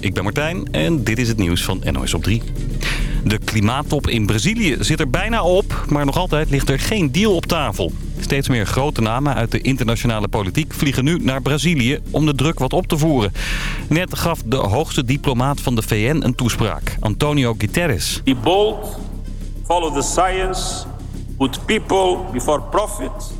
Ik ben Martijn en dit is het nieuws van NOS op 3. De klimaattop in Brazilië zit er bijna op, maar nog altijd ligt er geen deal op tafel. Steeds meer grote namen uit de internationale politiek vliegen nu naar Brazilië om de druk wat op te voeren. Net gaf de hoogste diplomaat van de VN een toespraak, Antonio Guterres. Be bold, follow the science, put people before profit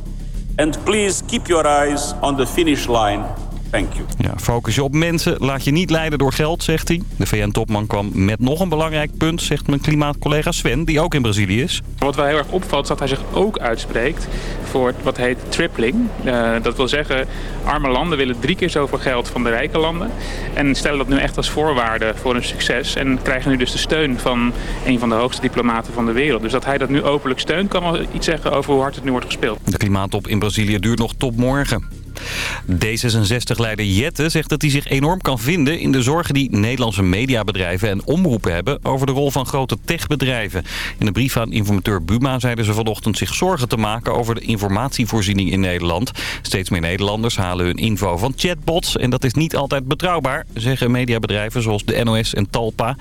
and please keep your eyes on the finish line. Thank you. Ja, focus je op mensen, laat je niet leiden door geld, zegt hij. De VN-topman kwam met nog een belangrijk punt, zegt mijn klimaatcollega Sven, die ook in Brazilië is. Wat wel heel erg opvalt is dat hij zich ook uitspreekt voor wat heet tripling. Uh, dat wil zeggen, arme landen willen drie keer zoveel geld van de rijke landen. En stellen dat nu echt als voorwaarde voor hun succes. En krijgen nu dus de steun van een van de hoogste diplomaten van de wereld. Dus dat hij dat nu openlijk steunt, kan wel iets zeggen over hoe hard het nu wordt gespeeld. De klimaattop in Brazilië duurt nog tot morgen. D66-leider Jette zegt dat hij zich enorm kan vinden in de zorgen die Nederlandse mediabedrijven en omroepen hebben over de rol van grote techbedrijven. In een brief aan informateur Buma zeiden ze vanochtend zich zorgen te maken over de informatievoorziening in Nederland. Steeds meer Nederlanders halen hun info van chatbots en dat is niet altijd betrouwbaar, zeggen mediabedrijven zoals de NOS en Talpa.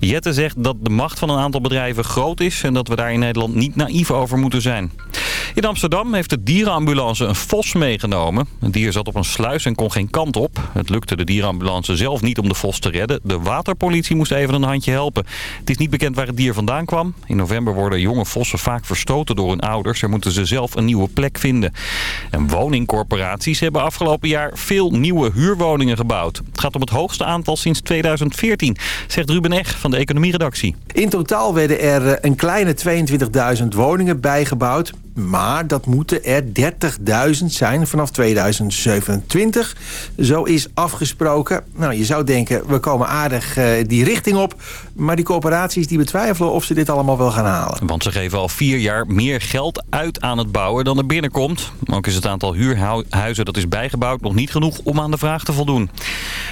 Jette zegt dat de macht van een aantal bedrijven groot is en dat we daar in Nederland niet naïef over moeten zijn. In Amsterdam heeft de dierenambulance een vos meegenomen. Het dier zat op een sluis en kon geen kant op. Het lukte de dierenambulance zelf niet om de vos te redden. De waterpolitie moest even een handje helpen. Het is niet bekend waar het dier vandaan kwam. In november worden jonge vossen vaak verstoten door hun ouders. Er moeten ze zelf een nieuwe plek vinden. En woningcorporaties hebben afgelopen jaar veel nieuwe huurwoningen gebouwd. Het gaat om het hoogste aantal sinds 2014, zegt Ruben Eg van de economieredactie. In totaal werden er eh, een kleine 22.000 woningen bijgebouwd. Maar dat moeten er 30.000 zijn vanaf 2027. Zo is afgesproken. Nou, je zou denken, we komen aardig uh, die richting op. Maar die corporaties die betwijfelen of ze dit allemaal wel gaan halen. Want ze geven al vier jaar meer geld uit aan het bouwen dan er binnenkomt. Ook is het aantal huurhuizen dat is bijgebouwd nog niet genoeg om aan de vraag te voldoen.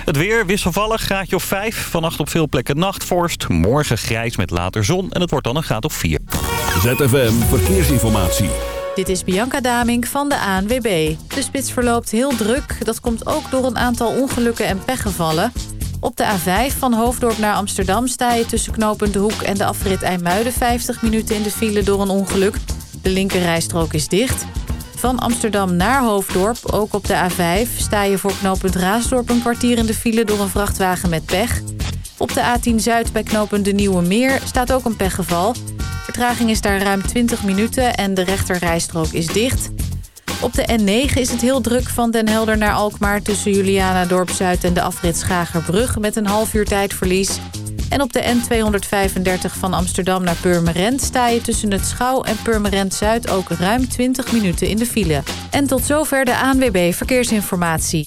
Het weer wisselvallig, graadje of 5. Vannacht op veel plekken nachtvorst. Morgen grijs met later zon en het wordt dan een graad of 4. ZFM Verkeersinformatie. Dit is Bianca Daming van de ANWB. De spits verloopt heel druk. Dat komt ook door een aantal ongelukken en pechgevallen. Op de A5 van Hoofddorp naar Amsterdam sta je tussen knooppunt De Hoek en de afrit IJmuiden 50 minuten in de file door een ongeluk. De linkerrijstrook is dicht. Van Amsterdam naar Hoofddorp, ook op de A5, sta je voor knooppunt Raasdorp een kwartier in de file door een vrachtwagen met pech. Op de A10 Zuid bij knooppunt De Nieuwe Meer staat ook een pechgeval. Vertraging is daar ruim 20 minuten en de rechterrijstrook is dicht. Op de N9 is het heel druk van Den Helder naar Alkmaar... tussen Juliana Dorp Zuid en de afrit Schagerbrug... met een half uur tijdverlies. En op de N235 van Amsterdam naar Purmerend... sta je tussen het Schouw en Purmerend Zuid ook ruim 20 minuten in de file. En tot zover de ANWB Verkeersinformatie.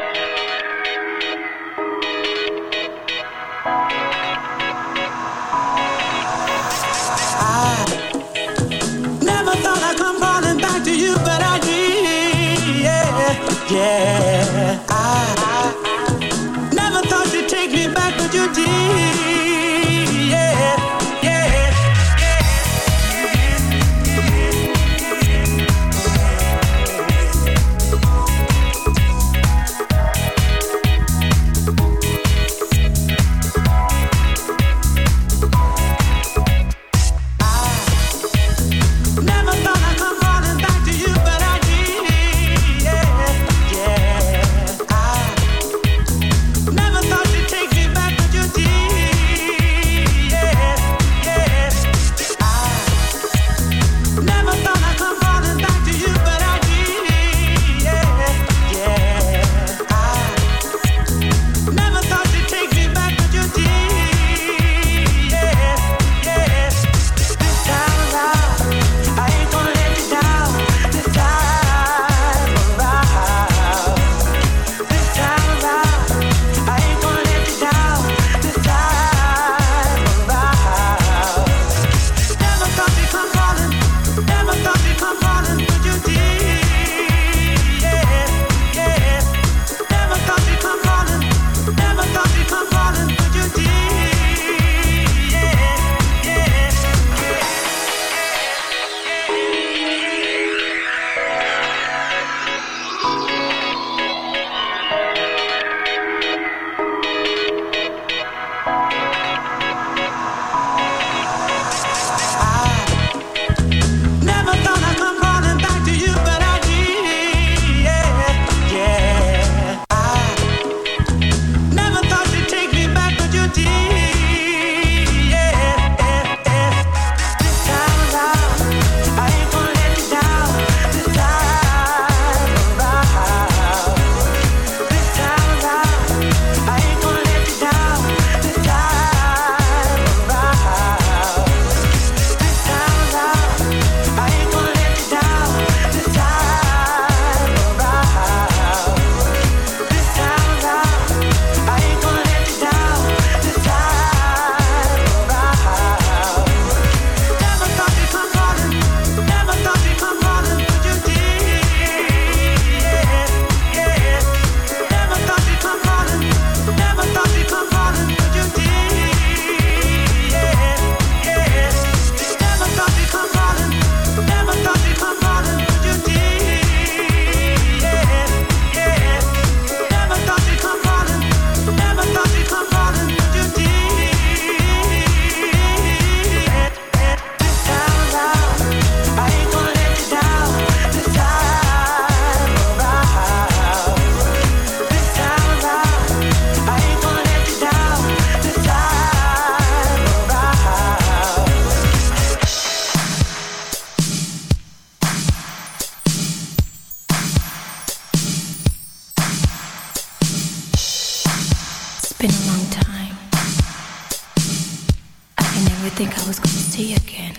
would think I was gonna see you again.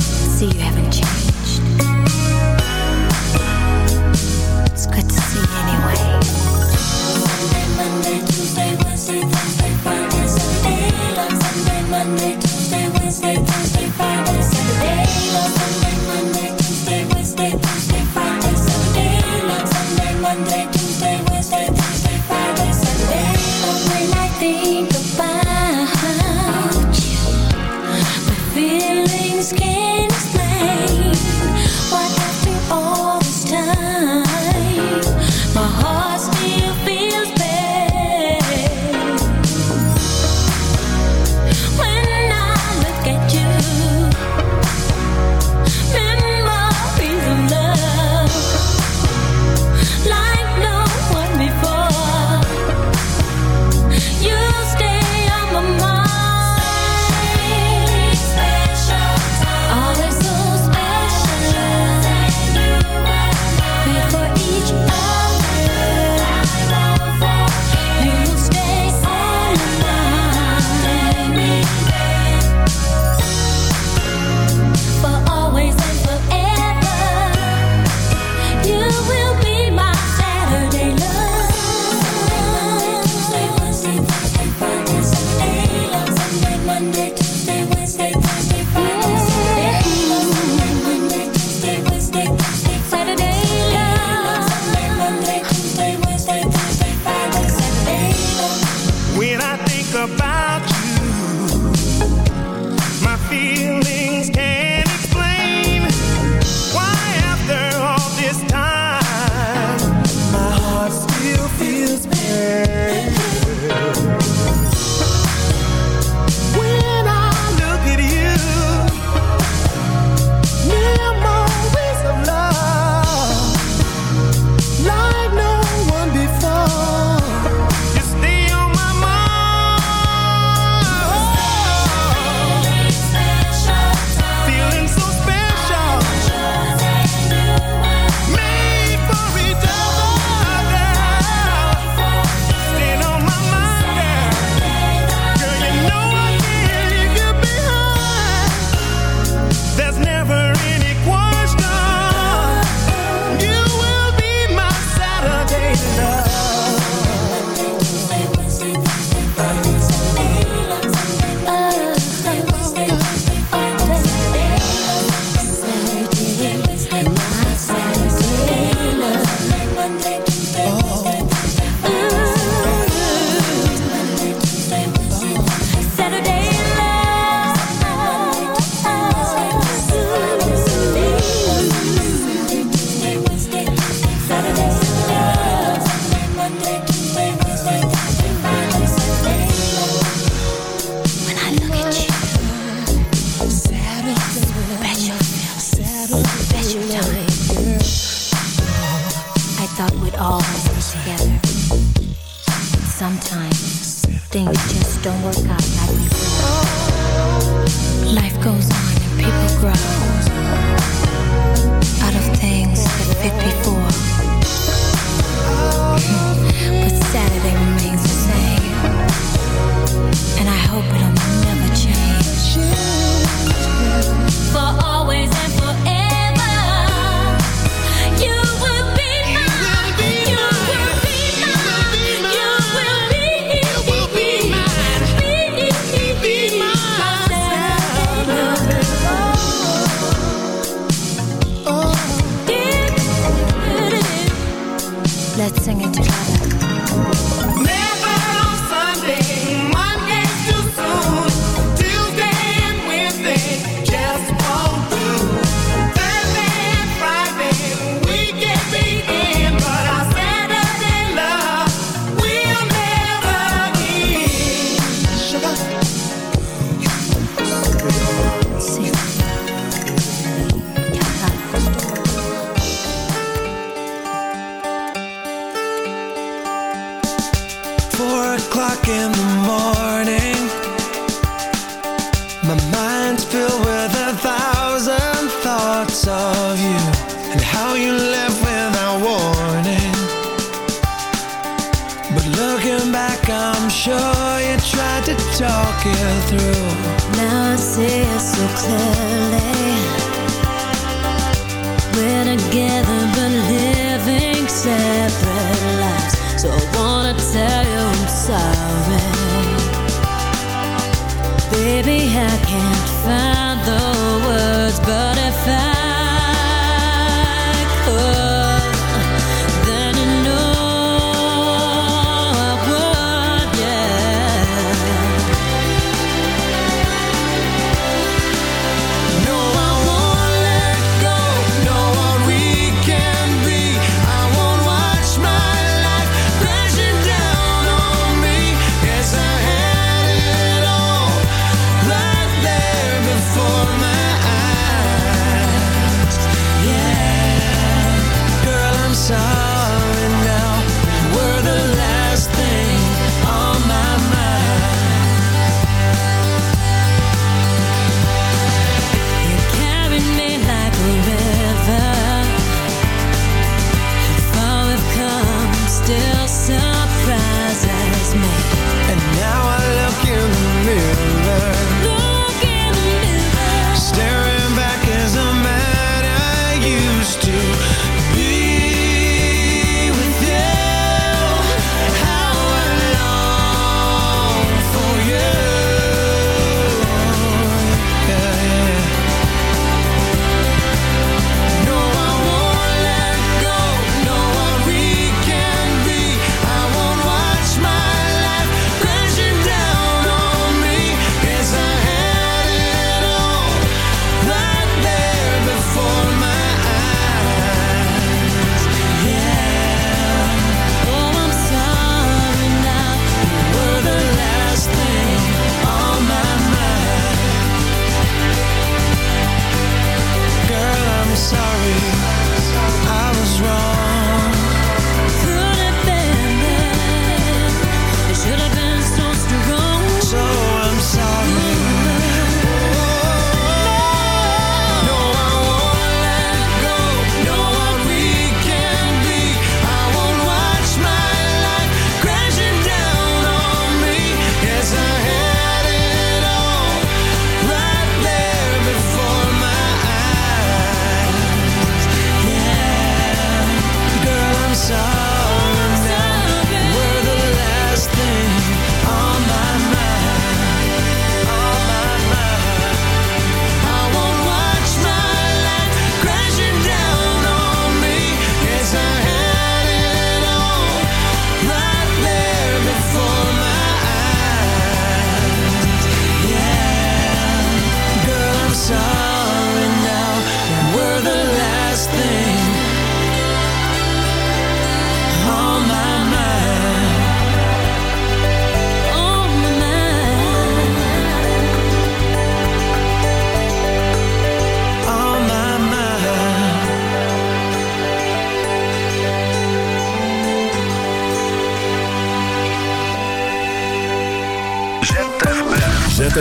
See you haven't changed. It's good to see you anyway. Monday, Monday, Tuesday, Wednesday,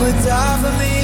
would die for me.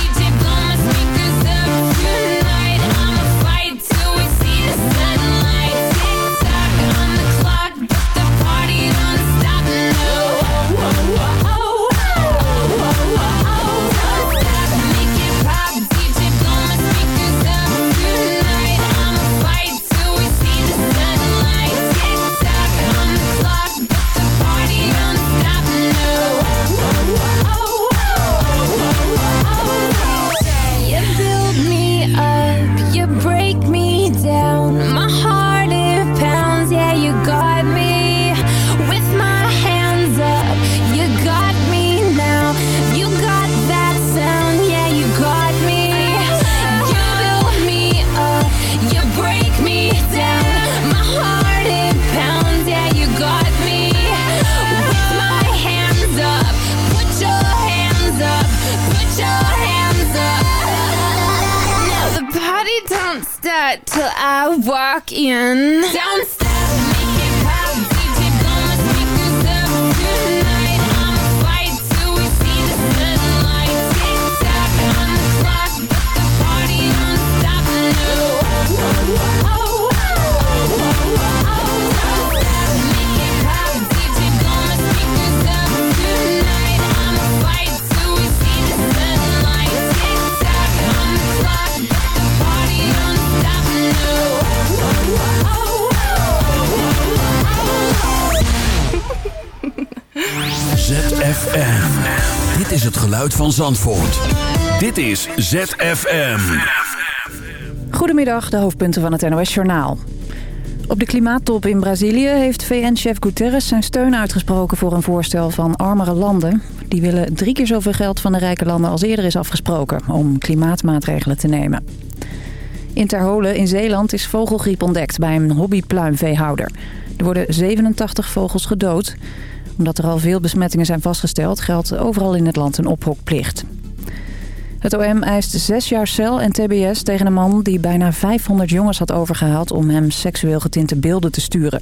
Van Zandvoort. Dit is ZFM. Goedemiddag, de hoofdpunten van het NOS-journaal. Op de klimaattop in Brazilië heeft VN-chef Guterres zijn steun uitgesproken voor een voorstel van armere landen. Die willen drie keer zoveel geld van de rijke landen als eerder is afgesproken om klimaatmaatregelen te nemen. In Terholen in Zeeland is vogelgriep ontdekt bij een hobbypluimveehouder. Er worden 87 vogels gedood. Omdat er al veel besmettingen zijn vastgesteld geldt overal in het land een ophokplicht. Het OM eist zes jaar cel en tbs tegen een man die bijna 500 jongens had overgehaald om hem seksueel getinte beelden te sturen.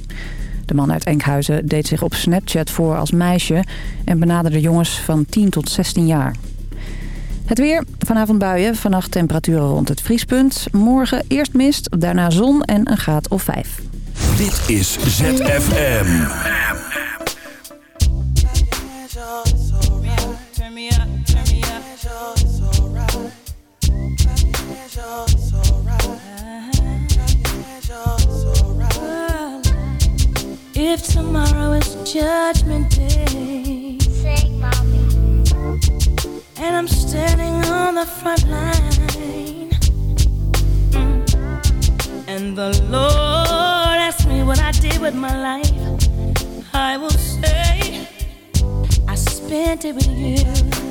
De man uit Enkhuizen deed zich op Snapchat voor als meisje en benaderde jongens van 10 tot 16 jaar. Het weer, vanavond buien, vannacht temperaturen rond het vriespunt. Morgen eerst mist, daarna zon en een graad of 5. Dit is ZFM. If tomorrow is judgment day, and I'm standing on the front line, mm, and the Lord asks me what I did with my life, I will say I spent it with you.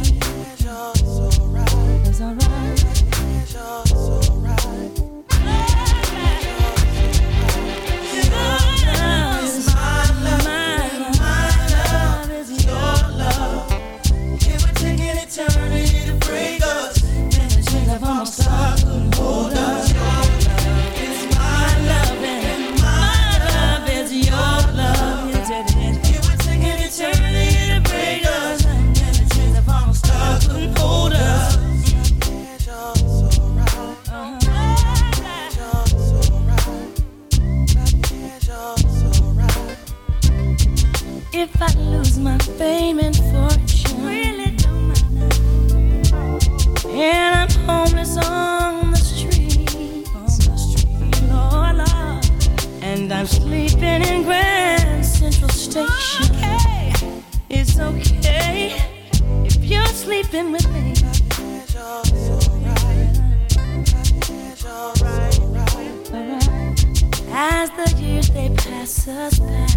If I lose my fame and fortune, really don't matter. And I'm homeless on the street, on the street, Lord, Lord. And I'm sleeping in Grand Central Station. Okay. It's okay if you're sleeping with me. As the years they pass us by,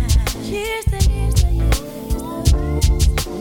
years, the years,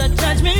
The judgment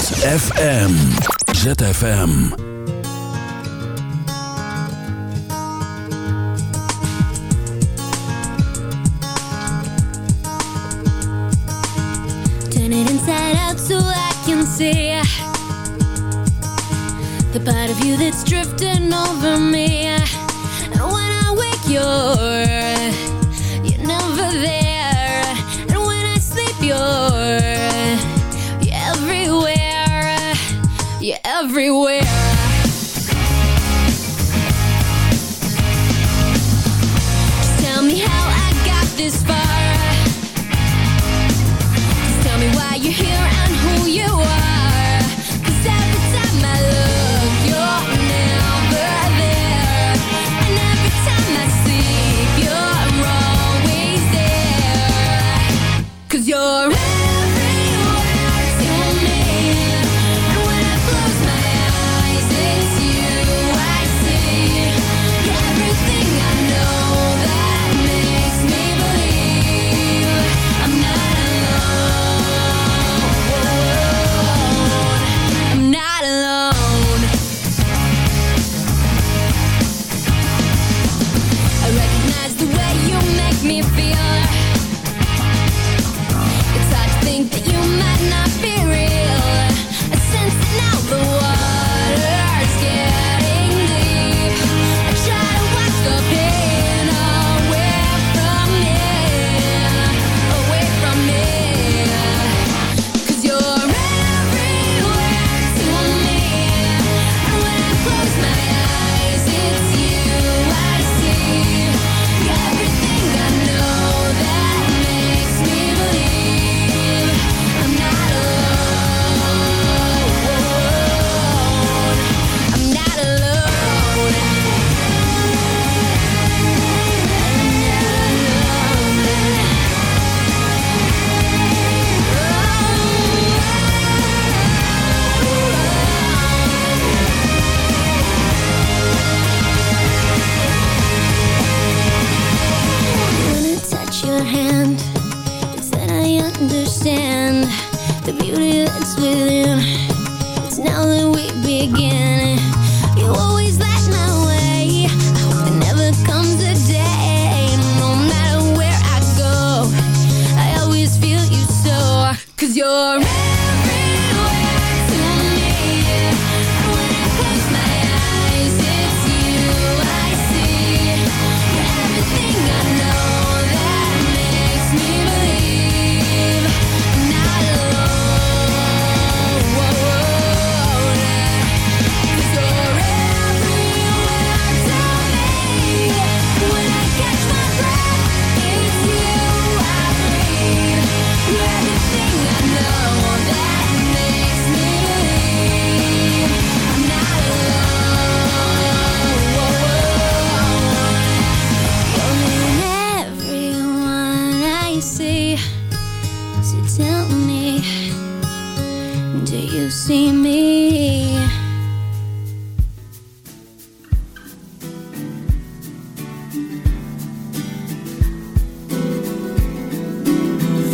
ZFM. ZFM. the part of you that's drifting over me. And when I wake, you. everywhere.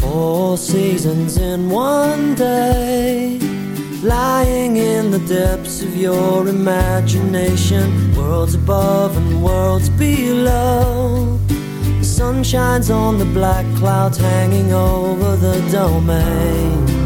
Four seasons in one day, lying in the depths of your imagination, worlds above and worlds below. The sun shines on the black clouds hanging over the domain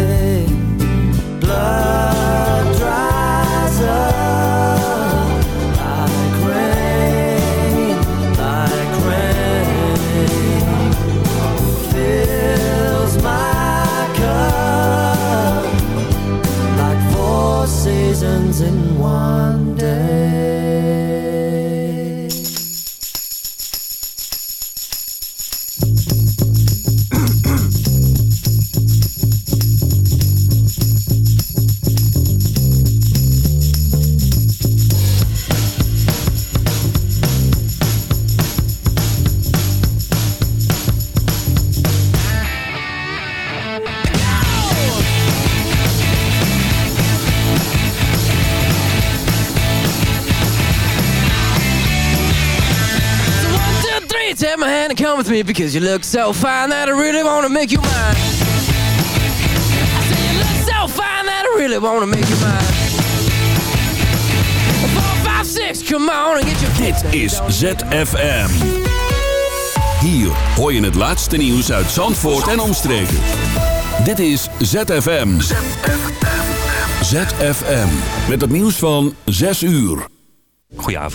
Seasons in me because you look so fine that I really want to make you mine. I say you look so fine that I really want to make you mine. Four, five, six, come on and get your kids. Dit is ZFM. Hier hoor je het laatste nieuws uit Zandvoort en omstreken. Dit is ZFM. ZFM. Met het nieuws van 6 uur. Goedenavond.